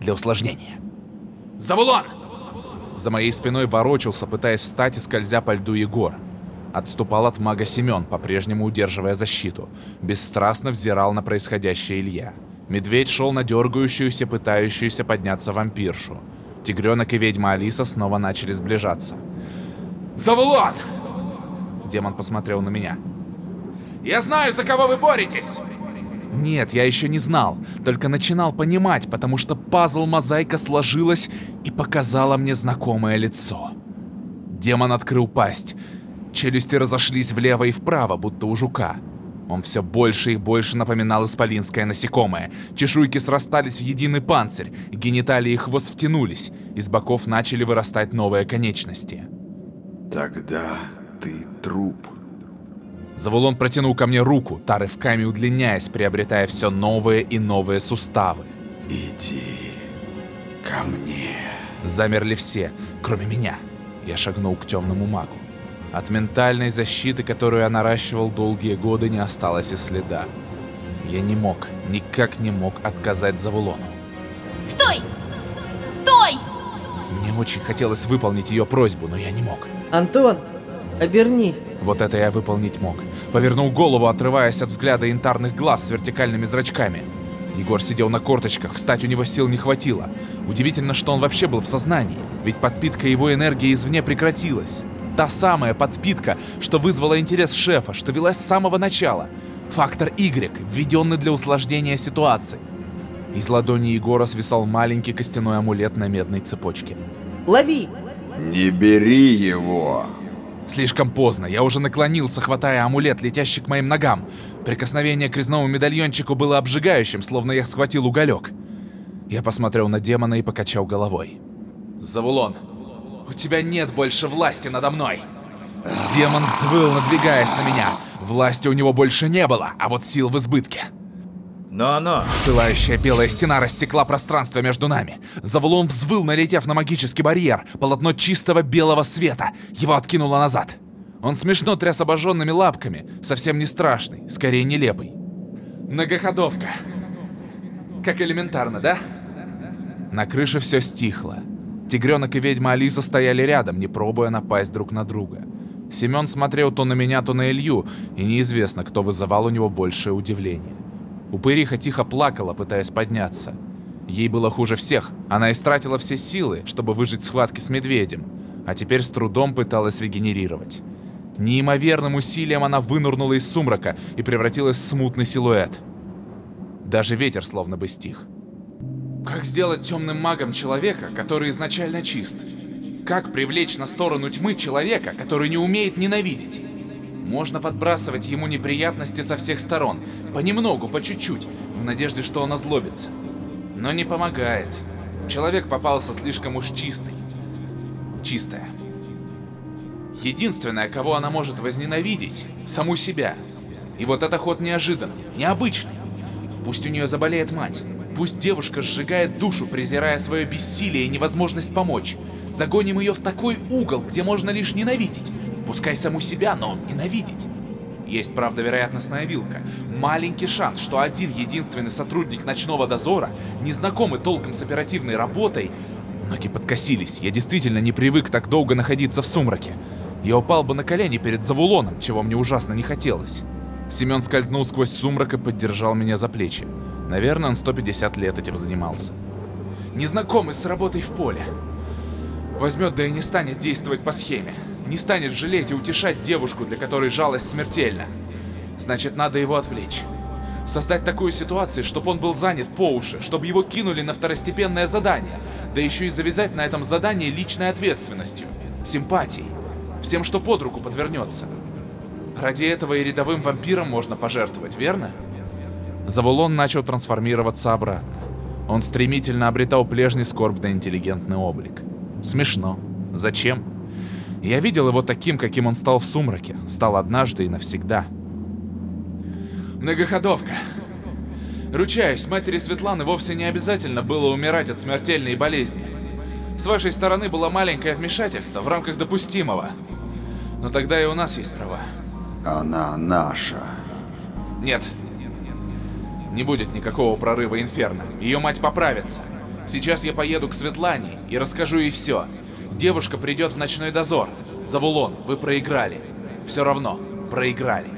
Speaker 1: Для усложнения. Завулон! За моей спиной ворочался, пытаясь встать и скользя по льду Егор. Отступал от мага Семен, по-прежнему удерживая защиту. Бесстрастно взирал на происходящее Илья. Медведь шел на дергающуюся, пытающуюся подняться вампиршу. Тигренок и ведьма Алиса снова начали сближаться. «Завулон!» Демон посмотрел на меня. «Я знаю, за кого вы боретесь!» Нет, я еще не знал, только начинал понимать, потому что пазл-мозаика сложилась и показала мне знакомое лицо. Демон открыл пасть. Челюсти разошлись влево и вправо, будто у жука. Он все больше и больше напоминал исполинское насекомое. Чешуйки срастались в единый панцирь, гениталии и хвост втянулись, из боков начали вырастать новые конечности.
Speaker 8: Тогда ты труп.
Speaker 1: Завулон протянул ко мне руку, та рывками удлиняясь, приобретая все новые и новые суставы.
Speaker 8: Иди ко мне.
Speaker 1: Замерли все, кроме меня. Я шагнул к темному магу. От ментальной защиты, которую я наращивал долгие годы, не осталось и следа. Я не мог, никак не мог отказать Завулону.
Speaker 9: Стой! Стой!
Speaker 1: Мне очень хотелось выполнить ее просьбу, но я не мог.
Speaker 7: Антон, обернись.
Speaker 1: Вот это я выполнить мог. Повернул голову, отрываясь от взгляда янтарных глаз с вертикальными зрачками. Егор сидел на корточках, встать у него сил не хватило. Удивительно, что он вообще был в сознании, ведь подпитка его энергии извне прекратилась. Та самая подпитка, что вызвала интерес шефа, что велась с самого начала. Фактор Y, введенный для усложнения ситуации. Из ладони Егора свисал маленький костяной амулет на медной цепочке.
Speaker 7: Лови!
Speaker 8: Не бери его.
Speaker 1: Слишком поздно, я уже наклонился, хватая амулет, летящий к моим ногам. Прикосновение к резному медальончику было обжигающим, словно я схватил уголек. Я посмотрел на демона и покачал головой. «Завулон, у тебя нет больше власти надо мной!» Демон взвыл, надвигаясь на меня. Власти у него больше не было, а вот сил в избытке.
Speaker 3: Но-но.
Speaker 1: Пылающая белая стена растекла пространство между нами. Завулон взвыл, налетев на магический барьер, полотно чистого белого света. Его откинуло назад. Он смешно тряс обожженными лапками, совсем не страшный, скорее нелепый. Многоходовка. Как элементарно, да? На крыше все стихло. Тигренок и ведьма Алиса стояли рядом, не пробуя напасть друг на друга. Семен смотрел то на меня, то на Илью, и неизвестно, кто вызывал у него большее удивление. Упыриха тихо плакала, пытаясь подняться. Ей было хуже всех. Она истратила все силы, чтобы выжить в схватке с медведем, а теперь с трудом пыталась регенерировать. Неимоверным усилием она вынырнула из сумрака и превратилась в смутный силуэт. Даже ветер словно бы стих. Как сделать темным магом человека, который изначально чист? Как привлечь на сторону тьмы человека, который не умеет ненавидеть? Можно подбрасывать ему неприятности со всех сторон, понемногу, по чуть-чуть, в надежде, что он озлобится. Но не помогает. Человек попался слишком уж чистый. Чистая. Единственное, кого она может возненавидеть, саму себя. И вот это ход неожиданный, необычный. Пусть у нее заболеет мать. Пусть девушка сжигает душу, презирая свое бессилие и невозможность помочь. Загоним ее в такой угол, где можно лишь ненавидеть. Пускай саму себя, но ненавидеть. Есть, правда, вероятностная вилка. Маленький шанс, что один единственный сотрудник ночного дозора, незнакомый толком с оперативной работой... Ноги подкосились, я действительно не привык так долго находиться в сумраке. Я упал бы на колени перед Завулоном, чего мне ужасно не хотелось. Семен скользнул сквозь сумрак и поддержал меня за плечи. Наверное, он 150 лет этим занимался. Незнакомый с работой в поле. Возьмет, да и не станет действовать по схеме. Не станет жалеть и утешать девушку, для которой жалость смертельна. Значит, надо его отвлечь. Создать такую ситуацию, чтобы он был занят по уши, чтобы его кинули на второстепенное задание, да еще и завязать на этом задании личной ответственностью, симпатией, всем, что под руку подвернется. Ради этого и рядовым вампиром можно пожертвовать, верно? Завулон начал трансформироваться обратно. Он стремительно обретал прежний скорбно-интеллигентный облик. Смешно. Зачем? Я видел его таким, каким он стал в сумраке. Стал однажды и навсегда. Многоходовка. Ручаюсь, матери Светланы вовсе не обязательно было умирать от смертельной болезни. С вашей стороны было маленькое вмешательство в рамках допустимого. Но тогда и у нас есть права.
Speaker 8: Она наша.
Speaker 1: Нет. Не будет никакого прорыва Инферно. Ее мать поправится. Сейчас я поеду к Светлане и расскажу ей все. Девушка придет в ночной дозор. Завулон, вы проиграли. Все равно, проиграли.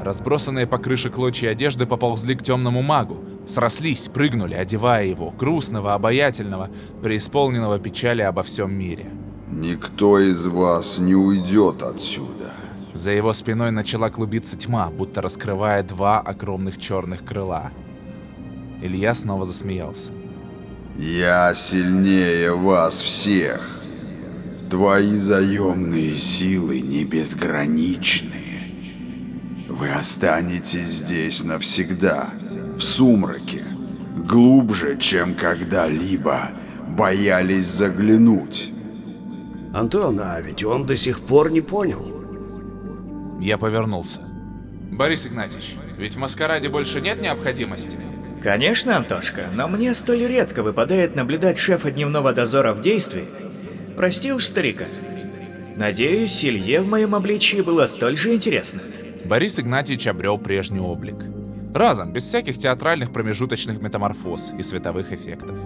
Speaker 1: Разбросанные по крыше клочья одежды поползли к темному магу. Срослись, прыгнули, одевая его, грустного, обаятельного, преисполненного печали обо всем мире.
Speaker 8: Никто из вас не уйдет отсюда.
Speaker 1: За его спиной начала клубиться тьма, будто раскрывая два огромных черных крыла. Илья снова засмеялся.
Speaker 8: Я сильнее вас всех. Твои заемные силы не безграничны. Вы останетесь здесь навсегда, в сумраке, глубже, чем когда-либо боялись заглянуть.
Speaker 2: Антон, а ведь он до сих пор не понял.
Speaker 1: Я повернулся. Борис Игнатьевич, ведь в маскараде больше нет необходимости?
Speaker 3: Конечно, Антошка, но мне столь редко выпадает наблюдать шефа дневного дозора в действии. Прости уж старика. Надеюсь, Илье в моем обличии было столь же интересно.
Speaker 1: Борис Игнатьевич обрел прежний облик. Разом, без всяких театральных промежуточных метаморфоз и световых эффектов.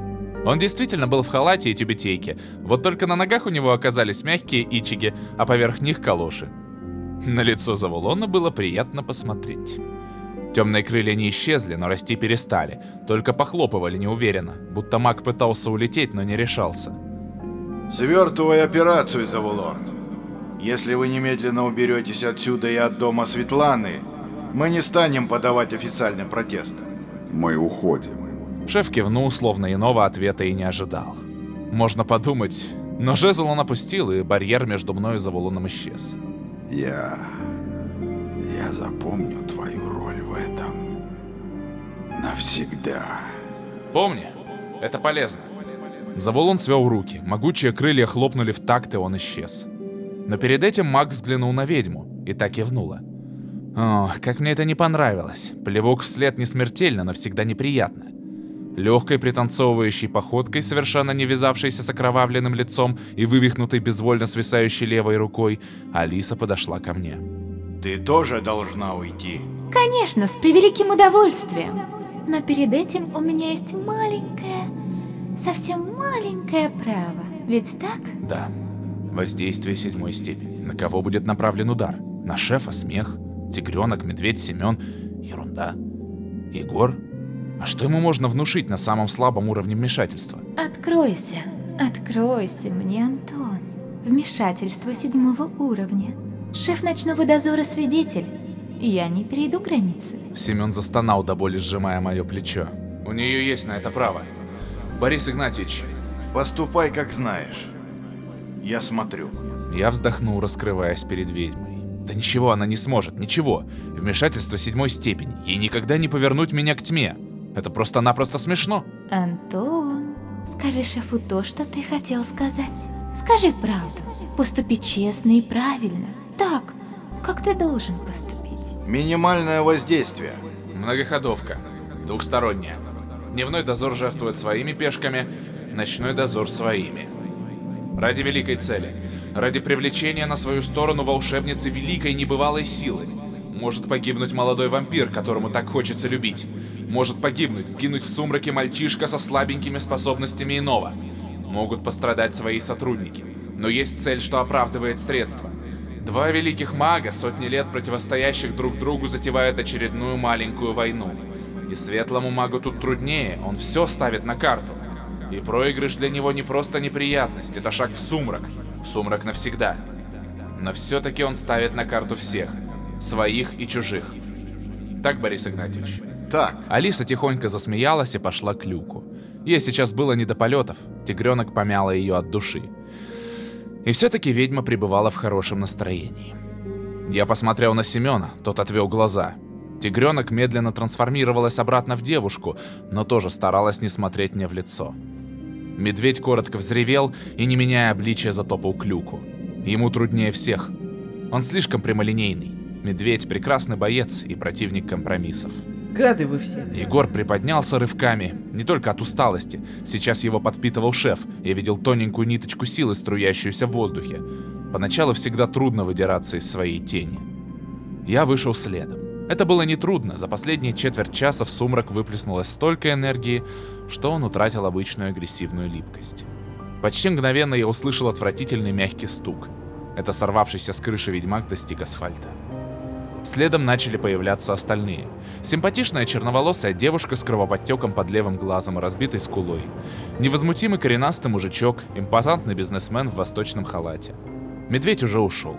Speaker 1: Он действительно был в халате и тюбетейке, вот только на ногах у него оказались мягкие ичиги, а поверх них калоши. На лицо Завулона было приятно посмотреть. Темные крылья не исчезли, но расти перестали, только похлопывали неуверенно, будто маг пытался улететь, но не решался.
Speaker 4: Свертывай операцию, Завулон. Если вы немедленно уберетесь отсюда и от дома Светланы, мы не станем подавать официальный протест.
Speaker 8: Мы уходим.
Speaker 1: Шеф кивнул, словно иного ответа и не ожидал. Можно подумать, но жезл он опустил, и барьер между мной и Завулоном исчез.
Speaker 8: Я... Я запомню твою роль в этом. Навсегда.
Speaker 1: Помни, это полезно. Завулон свел руки, могучие крылья хлопнули в такт, и он исчез. Но перед этим маг взглянул на ведьму, и так кивнула. О, как мне это не понравилось. Плевок вслед не смертельно, но всегда неприятно. Легкой пританцовывающей походкой, совершенно не вязавшейся с окровавленным лицом и вывихнутой безвольно свисающей левой рукой, Алиса подошла ко мне.
Speaker 4: Ты тоже должна уйти.
Speaker 10: Конечно, с превеликим удовольствием. Но перед этим у меня есть маленькое, совсем маленькое право. Ведь так?
Speaker 1: Да. Воздействие седьмой степени. На кого будет направлен удар? На шефа смех, тигренок, медведь, Семен. Ерунда. Егор? А что ему можно внушить на самом слабом уровне вмешательства?
Speaker 10: Откройся, откройся мне, Антон. Вмешательство седьмого уровня. Шеф ночного дозора свидетель. Я не перейду границы.
Speaker 1: Семен застонал до боли, сжимая мое плечо. У нее есть на это право. Борис Игнатьевич.
Speaker 4: Поступай, как знаешь. Я смотрю.
Speaker 1: Я вздохнул, раскрываясь перед ведьмой. Да ничего она не сможет, ничего. Вмешательство седьмой степени. Ей никогда не повернуть меня к тьме. Это просто-напросто смешно.
Speaker 10: Антон, скажи шефу то, что ты хотел сказать. Скажи правду. Поступи честно и правильно. Так, как ты должен поступить.
Speaker 4: Минимальное воздействие.
Speaker 1: Многоходовка. Двухсторонняя. Дневной дозор жертвует своими пешками, ночной дозор своими. Ради великой цели. Ради привлечения на свою сторону волшебницы великой небывалой силы. Может погибнуть молодой вампир, которому так хочется любить. Может погибнуть, сгинуть в сумраке мальчишка со слабенькими способностями иного. Могут пострадать свои сотрудники. Но есть цель, что оправдывает средства. Два великих мага, сотни лет противостоящих друг другу, затевают очередную маленькую войну. И светлому магу тут труднее, он все ставит на карту. И проигрыш для него не просто неприятность, это шаг в сумрак. В сумрак навсегда. Но все-таки он ставит на карту всех. Своих и чужих. Так, Борис Игнатьевич?
Speaker 4: Так.
Speaker 1: Алиса тихонько засмеялась и пошла к люку. Ей сейчас было не до полетов, тигренок помяла ее от души. И все-таки ведьма пребывала в хорошем настроении. Я посмотрел на Семена, тот отвел глаза. Тигренок медленно трансформировалась обратно в девушку, но тоже старалась не смотреть мне в лицо. Медведь коротко взревел и, не меняя обличия, затопал к люку. Ему труднее всех. Он слишком прямолинейный. Медведь – прекрасный боец и противник компромиссов.
Speaker 7: Гады вы все.
Speaker 1: Егор приподнялся рывками, не только от усталости. Сейчас его подпитывал шеф. Я видел тоненькую ниточку силы, струящуюся в воздухе. Поначалу всегда трудно выдираться из своей тени. Я вышел следом. Это было нетрудно, за последние четверть часа в сумрак выплеснулось столько энергии, что он утратил обычную агрессивную липкость. Почти мгновенно я услышал отвратительный мягкий стук. Это сорвавшийся с крыши ведьмак достиг асфальта. Следом начали появляться остальные. Симпатичная черноволосая девушка с кровоподтеком под левым глазом и разбитой скулой. Невозмутимый коренастый мужичок, импозантный бизнесмен в восточном халате. Медведь уже ушел.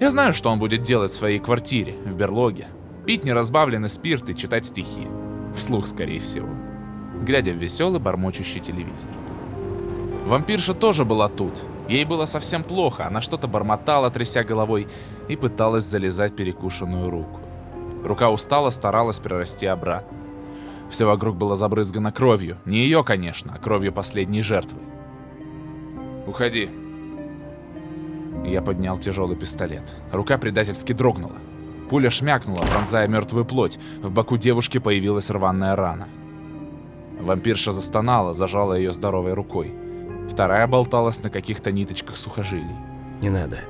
Speaker 1: Я знаю, что он будет делать в своей квартире, в берлоге. Пить неразбавленный спирт и читать стихи. Вслух, скорее всего. Глядя в веселый, бормочущий телевизор. Вампирша тоже была тут. Ей было совсем плохо, она что-то бормотала, тряся головой, и пыталась залезать перекушенную руку. Рука устала, старалась прирасти обратно. Все вокруг было забрызгано кровью. Не ее, конечно, а кровью последней жертвы. «Уходи», я поднял тяжелый пистолет. Рука предательски дрогнула. Пуля шмякнула, пронзая мертвую плоть. В боку девушки появилась рваная рана. Вампирша застонала, зажала ее здоровой рукой. Вторая болталась на каких-то ниточках сухожилий.
Speaker 2: Не надо.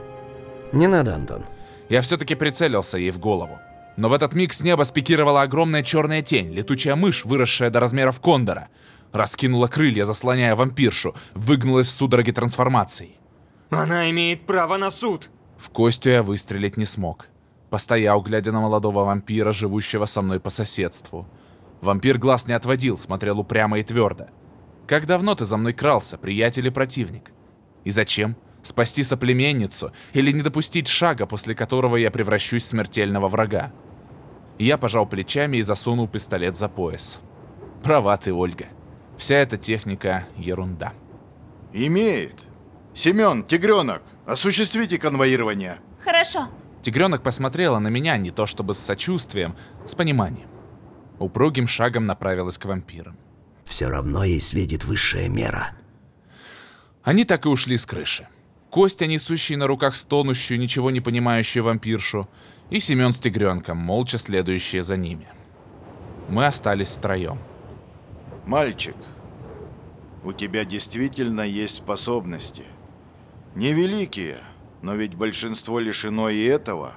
Speaker 2: Не надо, Антон.
Speaker 1: Я все-таки прицелился ей в голову. Но в этот миг с неба спикировала огромная черная тень, летучая мышь, выросшая до размеров кондора. Раскинула крылья, заслоняя вампиршу, выгнулась в судороге трансформации.
Speaker 11: Она имеет право на суд.
Speaker 1: В Костю я выстрелить не смог. Постоял, глядя на молодого вампира, живущего со мной по соседству. Вампир глаз не отводил, смотрел упрямо и твердо. «Как давно ты за мной крался, приятель и противник? И зачем? Спасти соплеменницу или не допустить шага, после которого я превращусь в смертельного врага?» Я пожал плечами и засунул пистолет за пояс. Права ты, Ольга. Вся эта техника — ерунда.
Speaker 4: Имеет. Семен, тигренок, осуществите конвоирование.
Speaker 9: Хорошо.
Speaker 1: Тигренок посмотрела на меня не то чтобы с сочувствием, с пониманием. Упругим шагом направилась к вампирам.
Speaker 2: Все равно ей светит высшая мера.
Speaker 1: Они так и ушли с крыши. Костя, несущий на руках стонущую, ничего не понимающую вампиршу, и Семен с тигренком, молча следующие за ними. Мы остались втроем.
Speaker 4: Мальчик, у тебя действительно есть способности. Невеликие, но ведь большинство лишено и этого.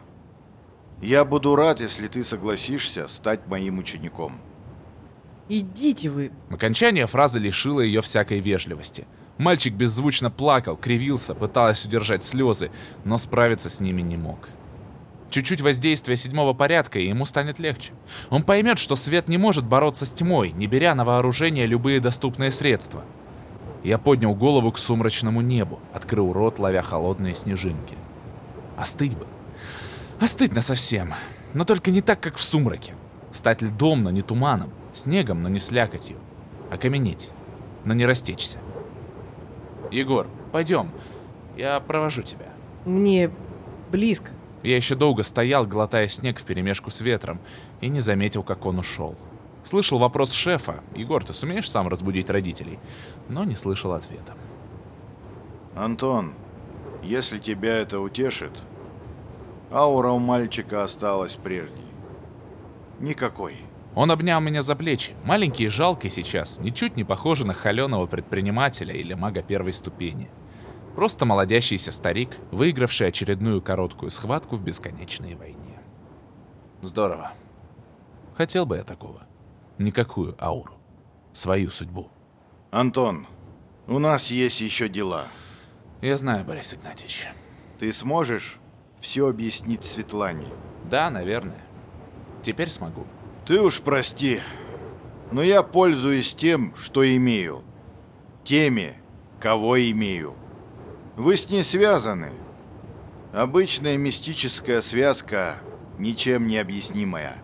Speaker 4: Я буду рад, если ты согласишься стать моим учеником.
Speaker 7: Идите вы.
Speaker 1: Окончание фразы лишило ее всякой вежливости. Мальчик беззвучно плакал, кривился, пытаясь удержать слезы, но справиться с ними не мог. Чуть-чуть воздействия седьмого порядка, и ему станет легче. Он поймет, что свет не может бороться с тьмой, не беря на вооружение любые доступные средства. Я поднял голову к сумрачному небу, открыл рот, ловя холодные снежинки. Остыть бы. Остыть насовсем. Но только не так, как в сумраке. Стать льдом, но не туманом. Снегом, но не слякотью. Окаменеть, но не растечься. Егор, пойдем. Я провожу тебя.
Speaker 7: Мне близко.
Speaker 1: Я еще долго стоял, глотая снег вперемешку с ветром, и не заметил, как он ушел. Слышал вопрос шефа, «Егор, ты сумеешь сам разбудить родителей?» Но не слышал ответа.
Speaker 4: Антон, если тебя это утешит, аура у мальчика осталась прежней. Никакой.
Speaker 1: Он обнял меня за плечи, маленький и жалкий сейчас, ничуть не похожий на холеного предпринимателя или мага первой ступени. Просто молодящийся старик, выигравший очередную короткую схватку в бесконечной войне. Здорово. Хотел бы я такого. Никакую ауру. Свою судьбу.
Speaker 4: Антон, у нас есть еще дела.
Speaker 1: Я знаю, Борис Игнатьевич.
Speaker 4: Ты сможешь все объяснить Светлане?
Speaker 1: Да, наверное. Теперь смогу.
Speaker 4: Ты уж прости, но я пользуюсь тем, что имею. Теми, кого имею. Вы с ней связаны. Обычная мистическая связка, ничем не объяснимая.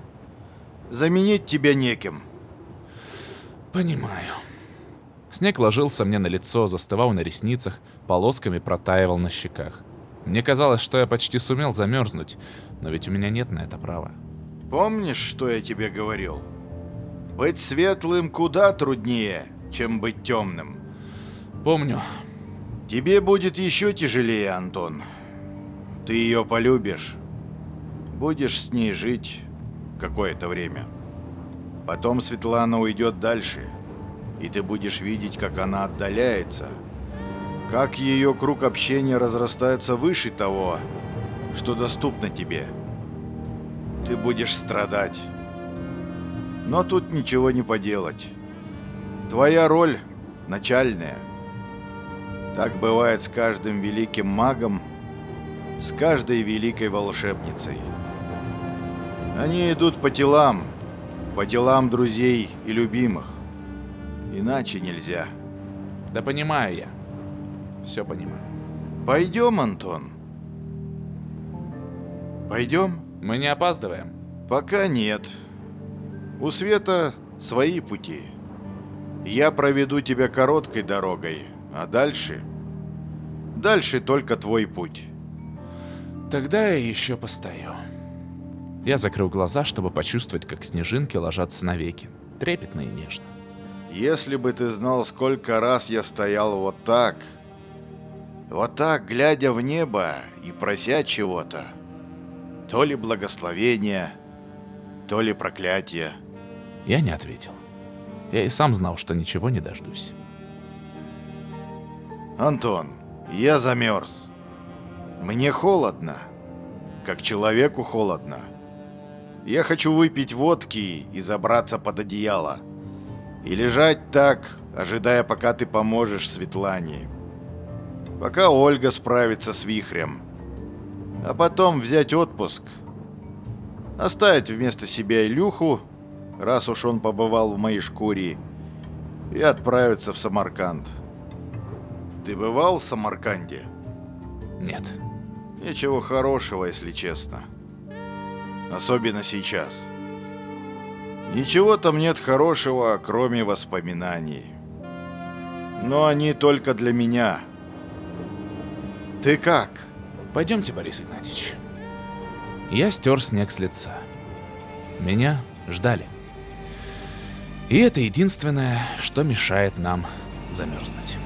Speaker 4: Заменить тебя неким.
Speaker 1: Понимаю. Снег ложился мне на лицо, застывал на ресницах, полосками протаивал на щеках. Мне казалось, что я почти сумел замерзнуть, но ведь у меня нет на это права.
Speaker 4: Помнишь, что я тебе говорил? Быть светлым куда труднее, чем быть темным.
Speaker 1: Помню.
Speaker 4: Тебе будет еще тяжелее, Антон. Ты ее полюбишь. Будешь с ней жить какое-то время. Потом Светлана уйдет дальше, и ты будешь видеть, как она отдаляется. Как ее круг общения разрастается выше того, что доступно тебе. Ты будешь страдать. Но тут ничего не поделать. Твоя роль начальная – так бывает с каждым великим магом, с каждой великой волшебницей. Они идут по телам, по делам друзей и любимых. Иначе нельзя.
Speaker 1: Да понимаю я. Все понимаю.
Speaker 4: Пойдем, Антон. Пойдем?
Speaker 1: Мы не опаздываем?
Speaker 4: Пока нет. У Света свои пути. Я проведу тебя короткой дорогой, а дальше... Дальше только твой путь.
Speaker 1: Тогда я еще постою. Я закрыл глаза, чтобы почувствовать, как снежинки ложатся на веки. Трепетно и нежно.
Speaker 4: Если бы ты знал, сколько раз я стоял вот так, вот так, глядя в небо и прося чего-то, то ли благословения, то ли проклятия.
Speaker 1: Я не ответил. Я и сам знал, что ничего не дождусь.
Speaker 4: Антон, я замерз. Мне холодно. Как человеку холодно. Я хочу выпить водки и забраться под одеяло. И лежать так, ожидая, пока ты поможешь Светлане. Пока Ольга справится с вихрем. А потом взять отпуск. Оставить вместо себя Илюху, раз уж он побывал в моей шкуре, и отправиться в Самарканд. Ты бывал в Самарканде?
Speaker 1: Нет.
Speaker 4: Ничего хорошего, если честно. Особенно сейчас. Ничего там нет хорошего, кроме воспоминаний. Но они только для меня. Ты как?
Speaker 1: Пойдемте, Борис Игнатьевич. Я стер снег с лица. Меня ждали. И это единственное, что мешает нам замерзнуть.